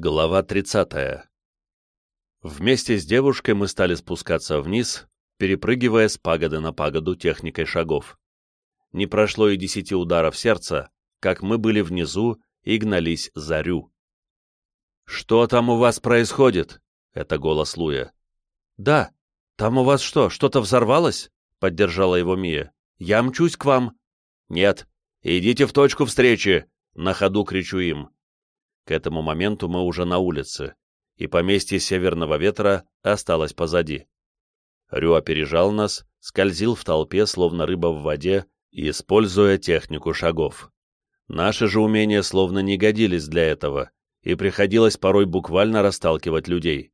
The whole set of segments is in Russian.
Глава 30. Вместе с девушкой мы стали спускаться вниз, перепрыгивая с пагоды на пагоду техникой шагов. Не прошло и десяти ударов сердца, как мы были внизу и гнались за Рю. «Что там у вас происходит?» — это голос Луя. «Да, там у вас что, что-то взорвалось?» — поддержала его Мия. «Я мчусь к вам». «Нет, идите в точку встречи!» — на ходу кричу им. К этому моменту мы уже на улице, и поместье Северного Ветра осталось позади. Рю опережал нас, скользил в толпе, словно рыба в воде, используя технику шагов. Наши же умения словно не годились для этого, и приходилось порой буквально расталкивать людей.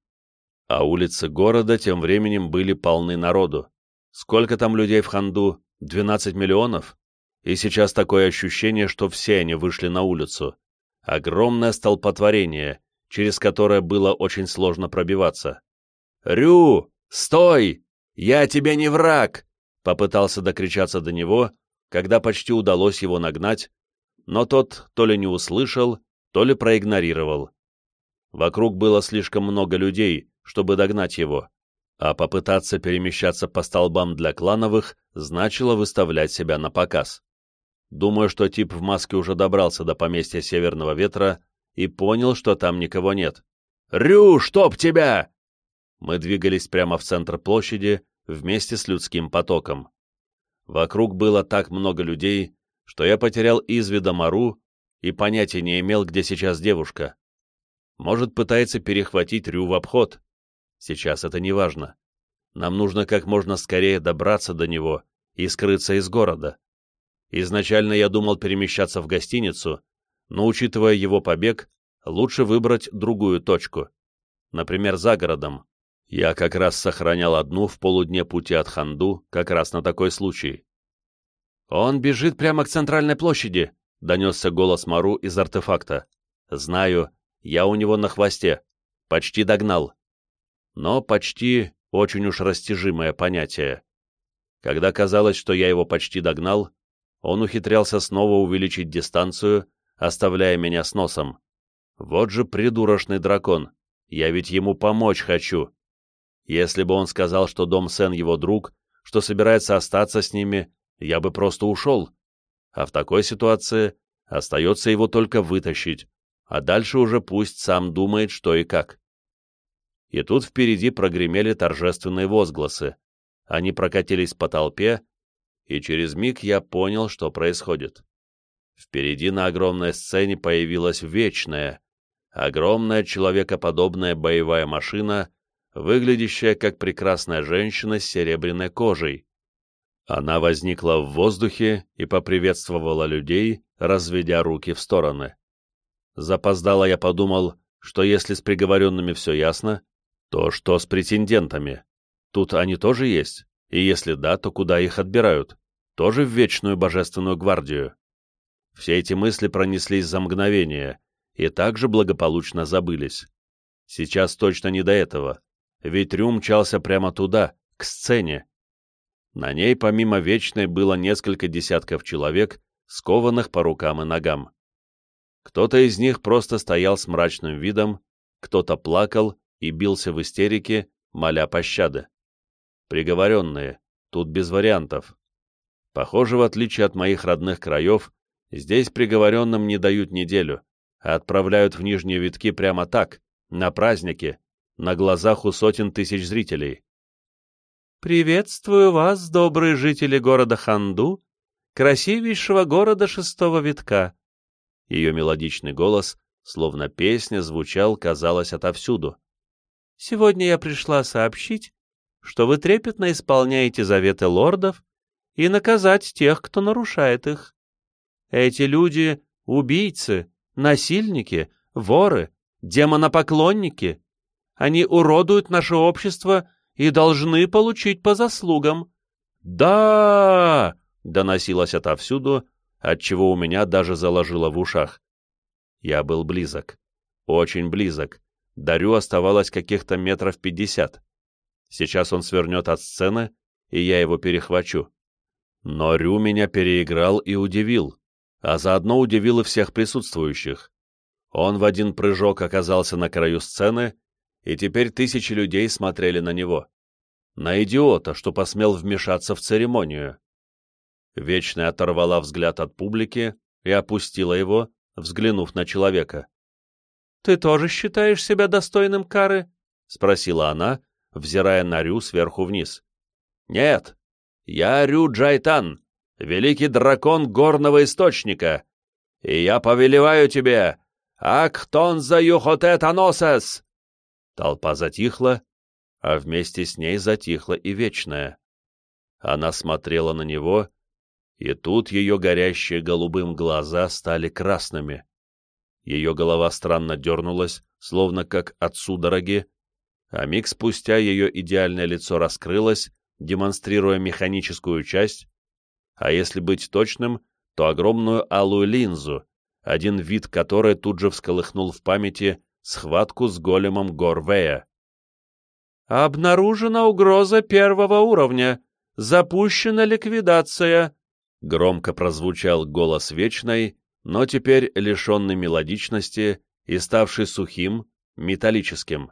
А улицы города тем временем были полны народу. Сколько там людей в Ханду? 12 миллионов? И сейчас такое ощущение, что все они вышли на улицу огромное столпотворение, через которое было очень сложно пробиваться. «Рю, стой! Я тебе не враг!» Попытался докричаться до него, когда почти удалось его нагнать, но тот то ли не услышал, то ли проигнорировал. Вокруг было слишком много людей, чтобы догнать его, а попытаться перемещаться по столбам для клановых значило выставлять себя на показ. Думаю, что тип в маске уже добрался до поместья Северного Ветра и понял, что там никого нет. «Рю, чтоб тебя!» Мы двигались прямо в центр площади вместе с людским потоком. Вокруг было так много людей, что я потерял из вида Мару и понятия не имел, где сейчас девушка. Может, пытается перехватить Рю в обход. Сейчас это не важно. Нам нужно как можно скорее добраться до него и скрыться из города. Изначально я думал перемещаться в гостиницу, но, учитывая его побег, лучше выбрать другую точку. Например, за городом. Я как раз сохранял одну в полудне пути от Ханду, как раз на такой случай. «Он бежит прямо к центральной площади», — донесся голос Мару из артефакта. «Знаю, я у него на хвосте. Почти догнал». Но почти очень уж растяжимое понятие. Когда казалось, что я его почти догнал, он ухитрялся снова увеличить дистанцию, оставляя меня с носом. Вот же придурочный дракон, я ведь ему помочь хочу. Если бы он сказал, что Дом Сен его друг, что собирается остаться с ними, я бы просто ушел. А в такой ситуации остается его только вытащить, а дальше уже пусть сам думает, что и как. И тут впереди прогремели торжественные возгласы. Они прокатились по толпе, и через миг я понял, что происходит. Впереди на огромной сцене появилась вечная, огромная человекоподобная боевая машина, выглядящая как прекрасная женщина с серебряной кожей. Она возникла в воздухе и поприветствовала людей, разведя руки в стороны. Запоздало я подумал, что если с приговоренными все ясно, то что с претендентами? Тут они тоже есть? И если да, то куда их отбирают? Тоже в Вечную Божественную Гвардию? Все эти мысли пронеслись за мгновение и также благополучно забылись. Сейчас точно не до этого, ведь Рю мчался прямо туда, к сцене. На ней помимо Вечной было несколько десятков человек, скованных по рукам и ногам. Кто-то из них просто стоял с мрачным видом, кто-то плакал и бился в истерике, моля пощады. Приговоренные. Тут без вариантов. Похоже, в отличие от моих родных краев, здесь приговоренным не дают неделю, а отправляют в нижние витки прямо так, на праздники, на глазах у сотен тысяч зрителей. «Приветствую вас, добрые жители города Ханду, красивейшего города шестого витка». Ее мелодичный голос, словно песня, звучал, казалось, отовсюду. «Сегодня я пришла сообщить, что вы трепетно исполняете заветы лордов и наказать тех, кто нарушает их. Эти люди — убийцы, насильники, воры, демонопоклонники. Они уродуют наше общество и должны получить по заслугам. «Да!» — доносилось отовсюду, отчего у меня даже заложило в ушах. Я был близок, очень близок. Дарю оставалось каких-то метров пятьдесят. Сейчас он свернет от сцены, и я его перехвачу. Но Рю меня переиграл и удивил, а заодно удивил и всех присутствующих. Он в один прыжок оказался на краю сцены, и теперь тысячи людей смотрели на него. На идиота, что посмел вмешаться в церемонию. Вечная оторвала взгляд от публики и опустила его, взглянув на человека. «Ты тоже считаешь себя достойным кары?» — спросила она, взирая на Рю сверху вниз. «Нет, я Рю Джайтан, великий дракон горного источника, и я повелеваю тебе, Актон за юхотет аносес!» Толпа затихла, а вместе с ней затихла и Вечная. Она смотрела на него, и тут ее горящие голубым глаза стали красными. Ее голова странно дернулась, словно как от судороги, а миг спустя ее идеальное лицо раскрылось, демонстрируя механическую часть, а если быть точным, то огромную алую линзу, один вид которой тут же всколыхнул в памяти схватку с големом Горвея. «Обнаружена угроза первого уровня. Запущена ликвидация», — громко прозвучал голос Вечной, но теперь лишенный мелодичности и ставший сухим, металлическим.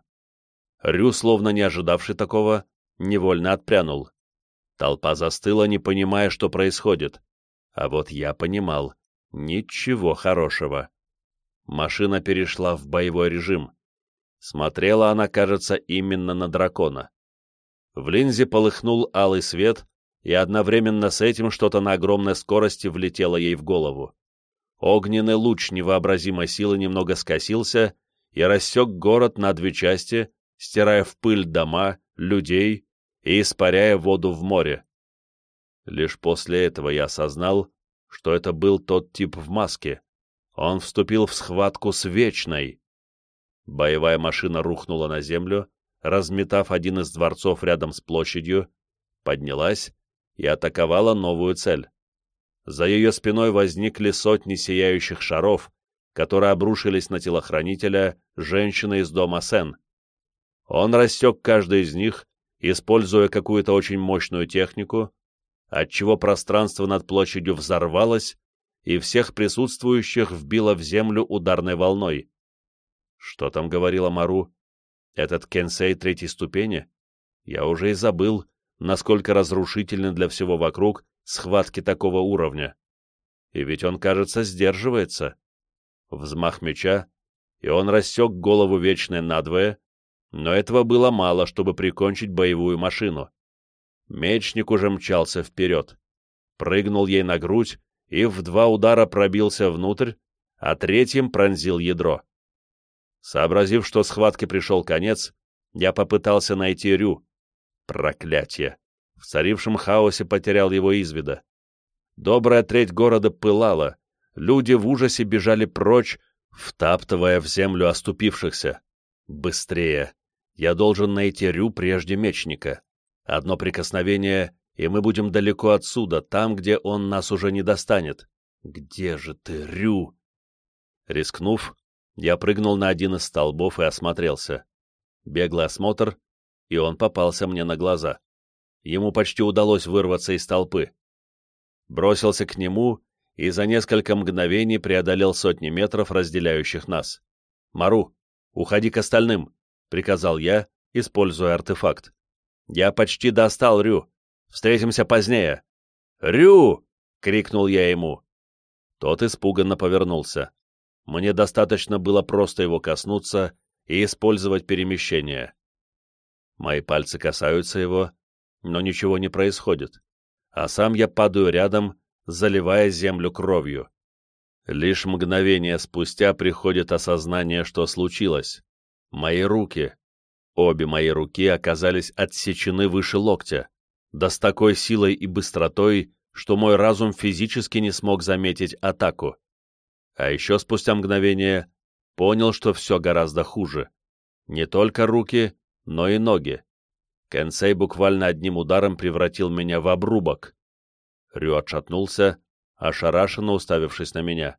Рю, словно не ожидавший такого, невольно отпрянул. Толпа застыла, не понимая, что происходит. А вот я понимал. Ничего хорошего. Машина перешла в боевой режим. Смотрела она, кажется, именно на дракона. В линзе полыхнул алый свет, и одновременно с этим что-то на огромной скорости влетело ей в голову. Огненный луч невообразимой силы немного скосился и рассек город на две части, стирая в пыль дома, людей и испаряя воду в море. Лишь после этого я осознал, что это был тот тип в маске. Он вступил в схватку с Вечной. Боевая машина рухнула на землю, разметав один из дворцов рядом с площадью, поднялась и атаковала новую цель. За ее спиной возникли сотни сияющих шаров, которые обрушились на телохранителя, женщины из дома Сен. Он рассек каждый из них, используя какую-то очень мощную технику, отчего пространство над площадью взорвалось, и всех присутствующих вбило в землю ударной волной. Что там говорила Мару? Этот Кенсей третьей ступени? Я уже и забыл, насколько разрушительны для всего вокруг схватки такого уровня. И ведь он, кажется, сдерживается. Взмах меча, и он рассек голову Вечной надвое, но этого было мало, чтобы прикончить боевую машину. Мечник уже мчался вперед, прыгнул ей на грудь и в два удара пробился внутрь, а третьим пронзил ядро. Сообразив, что схватке пришел конец, я попытался найти Рю. Проклятие! В царившем хаосе потерял его из вида. Добрая треть города пылала, люди в ужасе бежали прочь, втаптывая в землю оступившихся. Быстрее! Я должен найти Рю прежде мечника. Одно прикосновение, и мы будем далеко отсюда, там, где он нас уже не достанет. Где же ты, Рю? Рискнув, я прыгнул на один из столбов и осмотрелся. Беглый осмотр, и он попался мне на глаза. Ему почти удалось вырваться из толпы. Бросился к нему и за несколько мгновений преодолел сотни метров, разделяющих нас. «Мару, уходи к остальным», — приказал я, используя артефакт. «Я почти достал Рю. Встретимся позднее». «Рю!» — крикнул я ему. Тот испуганно повернулся. Мне достаточно было просто его коснуться и использовать перемещение. Мои пальцы касаются его, но ничего не происходит, а сам я падаю рядом, заливая землю кровью. Лишь мгновение спустя приходит осознание, что случилось. Мои руки, обе мои руки оказались отсечены выше локтя, да с такой силой и быстротой, что мой разум физически не смог заметить атаку. А еще спустя мгновение понял, что все гораздо хуже. Не только руки, но и ноги. Кенсей буквально одним ударом превратил меня в обрубок. Рю отшатнулся, ошарашенно уставившись на меня.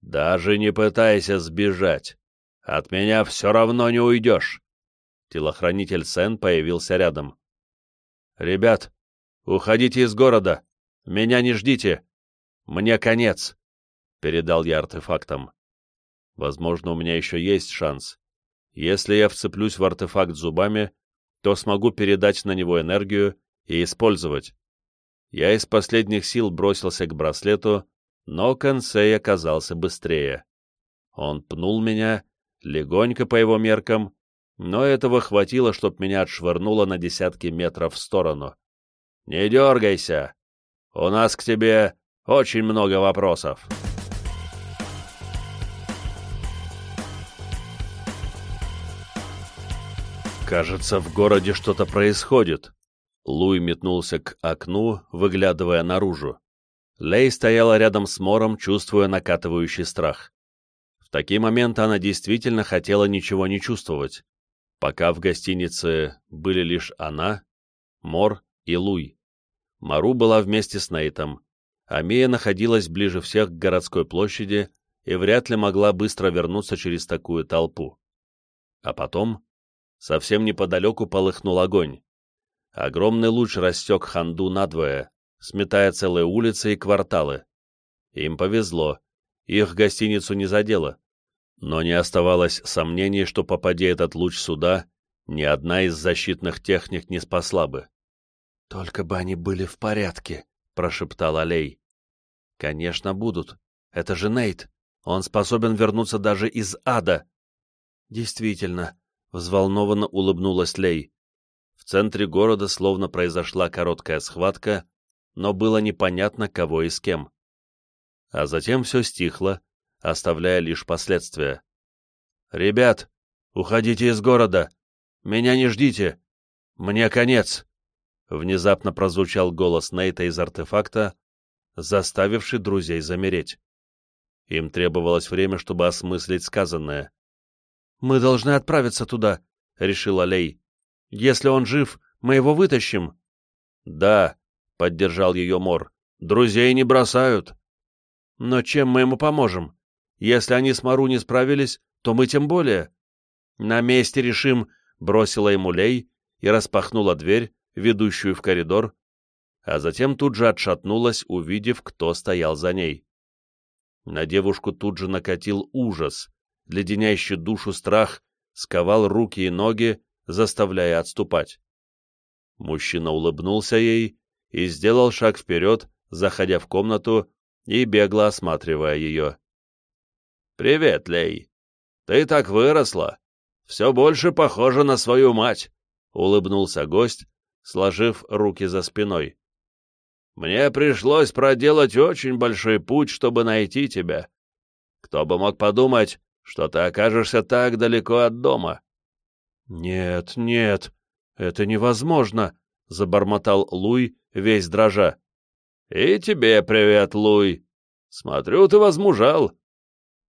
«Даже не пытайся сбежать. От меня все равно не уйдешь!» Телохранитель Сен появился рядом. «Ребят, уходите из города. Меня не ждите. Мне конец», — передал я артефактом. Возможно, у меня еще есть шанс. Если я вцеплюсь в артефакт зубами, то смогу передать на него энергию и использовать. Я из последних сил бросился к браслету, но Консей оказался быстрее. Он пнул меня, легонько по его меркам, но этого хватило, чтоб меня отшвырнуло на десятки метров в сторону. «Не дергайся! У нас к тебе очень много вопросов!» Кажется, в городе что-то происходит. Луи метнулся к окну, выглядывая наружу. Лей стояла рядом с Мором, чувствуя накатывающий страх. Такие моменты она действительно хотела ничего не чувствовать. Пока в гостинице были лишь она, Мор и Луи. Мару была вместе с Нейтом, а Мия находилась ближе всех к городской площади и вряд ли могла быстро вернуться через такую толпу. А потом Совсем неподалеку полыхнул огонь. Огромный луч растек Ханду надвое, сметая целые улицы и кварталы. Им повезло, их гостиницу не задело. Но не оставалось сомнений, что попади этот луч сюда, ни одна из защитных техник не спасла бы. «Только бы они были в порядке», — прошептал Алей. «Конечно, будут. Это же Нейт. Он способен вернуться даже из ада». «Действительно, — взволнованно улыбнулась Лей. В центре города словно произошла короткая схватка, но было непонятно, кого и с кем. А затем все стихло, оставляя лишь последствия. «Ребят, уходите из города! Меня не ждите! Мне конец!» Внезапно прозвучал голос Нейта из артефакта, заставивший друзей замереть. Им требовалось время, чтобы осмыслить сказанное. «Мы должны отправиться туда», — решил Алей. «Если он жив, мы его вытащим». «Да», — поддержал ее Мор, — «друзей не бросают». «Но чем мы ему поможем? Если они с Мару не справились, то мы тем более». «На месте решим», — бросила ему Лей и распахнула дверь, ведущую в коридор, а затем тут же отшатнулась, увидев, кто стоял за ней. На девушку тут же накатил ужас, леденящий душу страх сковал руки и ноги, заставляя отступать. Мужчина улыбнулся ей и сделал шаг вперед, заходя в комнату и бегло осматривая ее. «Привет, Лей. Ты так выросла. Все больше похожа на свою мать», — улыбнулся гость, сложив руки за спиной. «Мне пришлось проделать очень большой путь, чтобы найти тебя. Кто бы мог подумать, что ты окажешься так далеко от дома. — Нет, нет, это невозможно, — забормотал Луй, весь дрожа. — И тебе привет, Луй. Смотрю, ты возмужал. —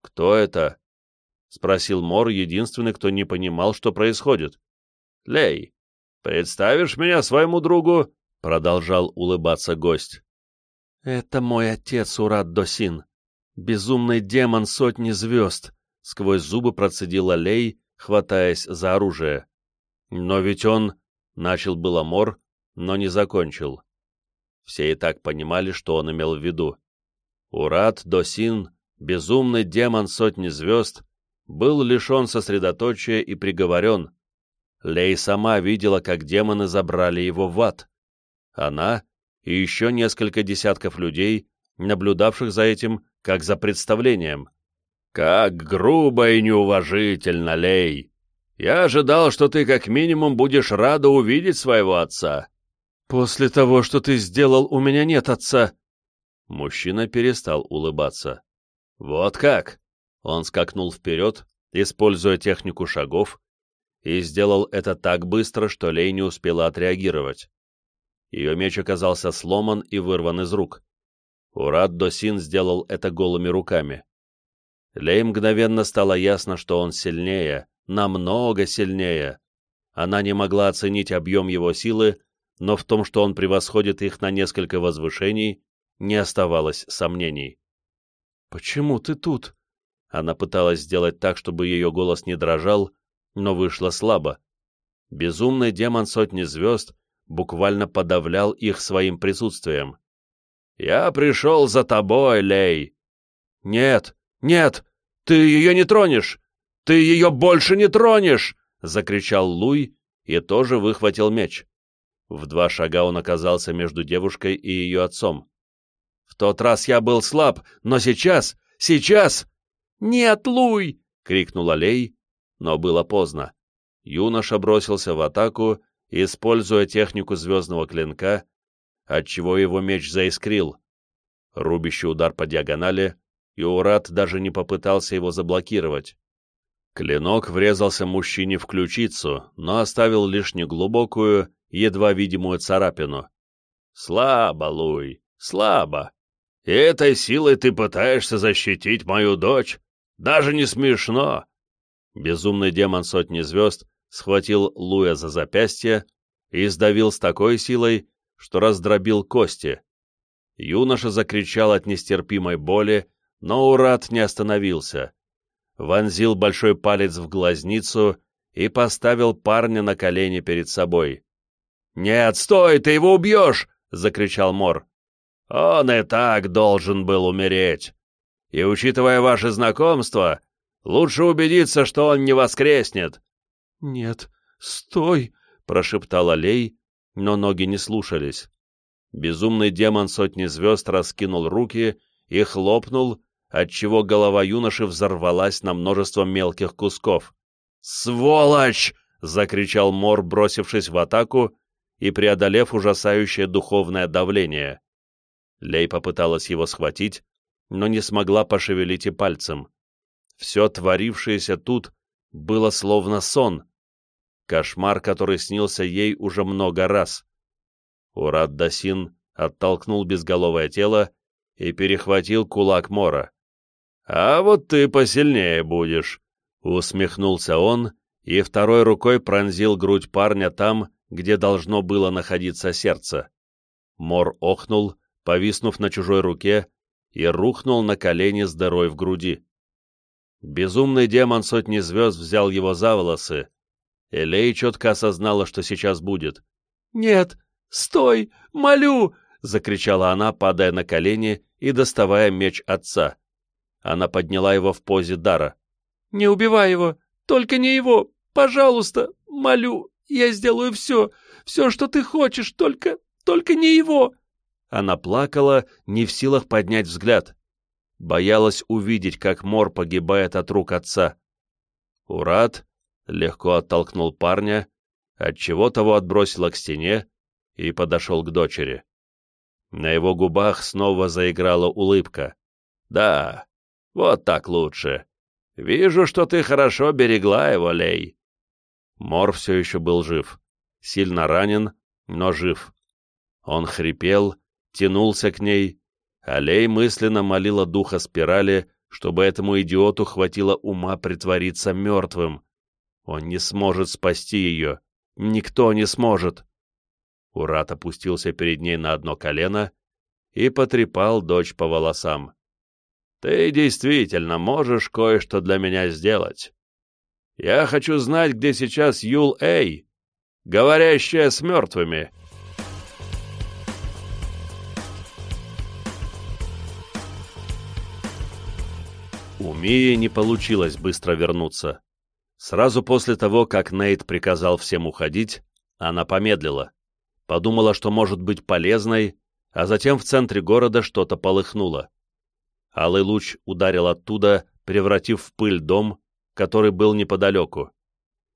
Кто это? — спросил Мор, единственный, кто не понимал, что происходит. — Лей, представишь меня своему другу? — продолжал улыбаться гость. — Это мой отец, Урат Досин, безумный демон сотни звезд, — сквозь зубы процедил Алей, хватаясь за оружие. «Но ведь он...» — начал было Мор, но не закончил. Все и так понимали, что он имел в виду. Урат, Досин, безумный демон сотни звезд, был лишен сосредоточия и приговорен. Лей сама видела, как демоны забрали его в ад. Она и еще несколько десятков людей, наблюдавших за этим, как за представлением. «Как грубо и неуважительно, Лей! Я ожидал, что ты как минимум будешь рада увидеть своего отца». «После того, что ты сделал, у меня нет отца». Мужчина перестал улыбаться. «Вот как?» Он скакнул вперед, используя технику шагов, и сделал это так быстро, что Лей не успела отреагировать. Ее меч оказался сломан и вырван из рук. Урат Досин сделал это голыми руками. Лей мгновенно стало ясно, что он сильнее, намного сильнее. Она не могла оценить объем его силы, но в том, что он превосходит их на несколько возвышений, не оставалось сомнений. «Почему ты тут?» Она пыталась сделать так, чтобы ее голос не дрожал, но вышло слабо. Безумный демон сотни звезд буквально подавлял их своим присутствием. «Я пришел за тобой, Лей!» «Нет!» «Нет!» Ты ее не тронешь! Ты ее больше не тронешь!» — закричал Луй и тоже выхватил меч. В два шага он оказался между девушкой и ее отцом. «В тот раз я был слаб, но сейчас, сейчас...» «Нет, Луй!» — крикнул Алей, но было поздно. Юноша бросился в атаку, используя технику звездного клинка, отчего его меч заискрил. Рубящий удар по диагонали, и Урат даже не попытался его заблокировать. Клинок врезался мужчине в ключицу, но оставил лишь неглубокую, едва видимую царапину. «Слабо, Луй, слабо. И этой силой ты пытаешься защитить мою дочь? Даже не смешно!» Безумный демон сотни звезд схватил Луя за запястье и сдавил с такой силой, что раздробил кости. Юноша закричал от нестерпимой боли, но Урат не остановился. Вонзил большой палец в глазницу и поставил парня на колени перед собой. «Нет, стой, ты его убьешь!» — закричал Мор. «Он и так должен был умереть. И, учитывая ваше знакомство, лучше убедиться, что он не воскреснет». «Нет, стой!» — прошептал Алей, но ноги не слушались. Безумный демон сотни звезд раскинул руки и хлопнул, отчего голова юноши взорвалась на множество мелких кусков. «Сволочь!» — закричал Мор, бросившись в атаку и преодолев ужасающее духовное давление. Лей попыталась его схватить, но не смогла пошевелить и пальцем. Все творившееся тут было словно сон, кошмар, который снился ей уже много раз. Урад Дасин оттолкнул безголовое тело и перехватил кулак Мора. «А вот ты посильнее будешь», — усмехнулся он и второй рукой пронзил грудь парня там, где должно было находиться сердце. Мор охнул, повиснув на чужой руке, и рухнул на колени с дырой в груди. Безумный демон сотни звезд взял его за волосы. Элей четко осознала, что сейчас будет. «Нет, «Стой! Молю!» — закричала она, падая на колени и доставая меч отца. Она подняла его в позе дара. «Не убивай его! Только не его! Пожалуйста! Молю! Я сделаю все! Все, что ты хочешь! Только... только не его!» Она плакала, не в силах поднять взгляд. Боялась увидеть, как Мор погибает от рук отца. Урат легко оттолкнул парня, отчего того отбросило к стене, и подошел к дочери. На его губах снова заиграла улыбка. «Да, вот так лучше. Вижу, что ты хорошо берегла его, Лей». Мор все еще был жив. Сильно ранен, но жив. Он хрипел, тянулся к ней, а Лей мысленно молила духа спирали, чтобы этому идиоту хватило ума притвориться мертвым. Он не сможет спасти ее. Никто не сможет. Урат опустился перед ней на одно колено и потрепал дочь по волосам. «Ты действительно можешь кое-что для меня сделать. Я хочу знать, где сейчас Юл Эй, говорящая с мертвыми». У Мии не получилось быстро вернуться. Сразу после того, как Нейт приказал всем уходить, она помедлила подумала, что может быть полезной, а затем в центре города что-то полыхнуло. Алый луч ударил оттуда, превратив в пыль дом, который был неподалеку.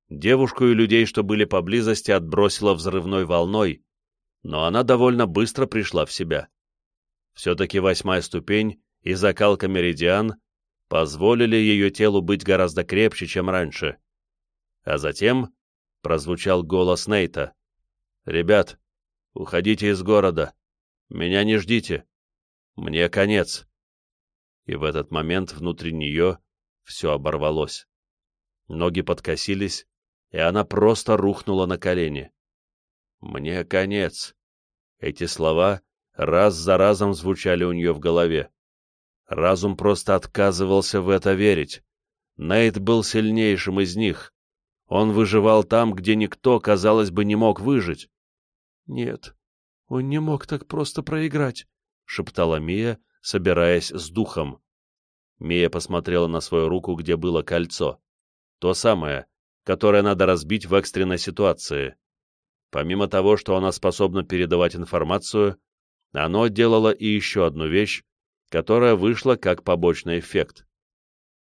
Девушку и людей, что были поблизости, отбросило взрывной волной, но она довольно быстро пришла в себя. Все-таки восьмая ступень и закалка меридиан позволили ее телу быть гораздо крепче, чем раньше. А затем прозвучал голос Нейта. «Ребят, Уходите из города. Меня не ждите. Мне конец. И в этот момент внутри нее все оборвалось. Ноги подкосились, и она просто рухнула на колени. «Мне конец». Эти слова раз за разом звучали у нее в голове. Разум просто отказывался в это верить. Нейт был сильнейшим из них. Он выживал там, где никто, казалось бы, не мог выжить. «Нет, он не мог так просто проиграть», — шептала Мия, собираясь с духом. Мия посмотрела на свою руку, где было кольцо. То самое, которое надо разбить в экстренной ситуации. Помимо того, что она способна передавать информацию, оно делало и еще одну вещь, которая вышла как побочный эффект.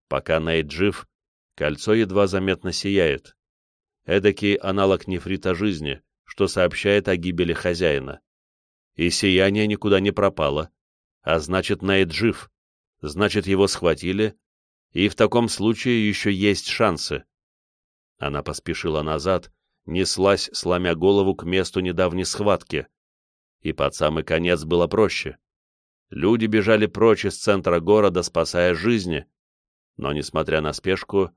Пока Нейт жив, кольцо едва заметно сияет. Эдакий аналог нефрита жизни, что сообщает о гибели хозяина. И сияние никуда не пропало, а значит, Нейт жив, значит, его схватили, и в таком случае еще есть шансы. Она поспешила назад, неслась, сломя голову к месту недавней схватки. И под самый конец было проще. Люди бежали прочь из центра города, спасая жизни. Но, несмотря на спешку,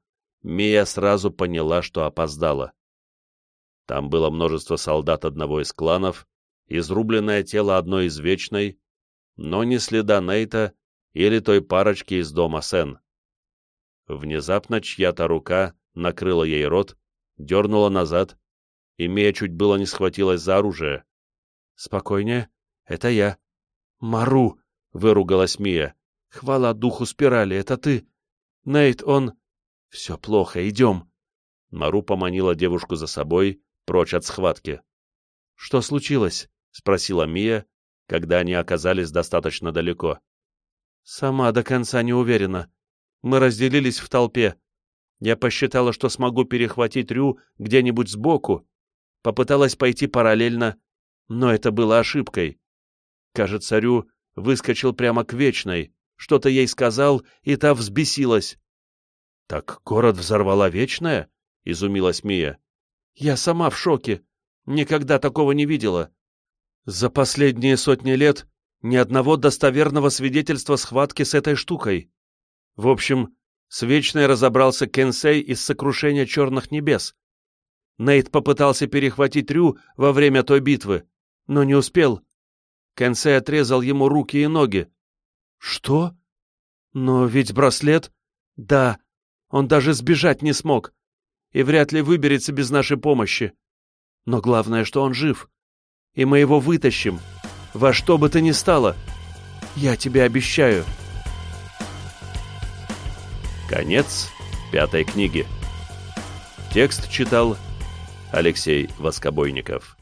Мия сразу поняла, что опоздала. Там было множество солдат одного из кланов, изрубленное тело одной из Вечной, но ни следа Нейта или той парочки из дома Сен. Внезапно чья-то рука накрыла ей рот, дернула назад, и Мия чуть было не схватилась за оружие. «Спокойнее, это я». «Мару!» — выругалась Мия. «Хвала духу спирали, это ты! Нейт, он...» «Все плохо, идем!» Мару поманила девушку за собой, прочь от схватки. «Что случилось?» — спросила Мия, когда они оказались достаточно далеко. «Сама до конца не уверена. Мы разделились в толпе. Я посчитала, что смогу перехватить Рю где-нибудь сбоку. Попыталась пойти параллельно, но это было ошибкой. Кажется, Рю выскочил прямо к Вечной, что-то ей сказал, и та взбесилась. — Так город взорвала Вечная? — изумилась Мия. — Я сама в шоке. Никогда такого не видела. За последние сотни лет ни одного достоверного свидетельства схватки с этой штукой. В общем, с Вечной разобрался Кенсей из сокрушения Черных Небес. Нейт попытался перехватить Рю во время той битвы, но не успел. Кенсей отрезал ему руки и ноги. Что? Но ведь браслет... Да, он даже сбежать не смог. И вряд ли выберется без нашей помощи. Но главное, что он жив. И мы его вытащим. Во что бы то ни стало. Я тебе обещаю. Конец пятой книги. Текст читал Алексей Воскобойников.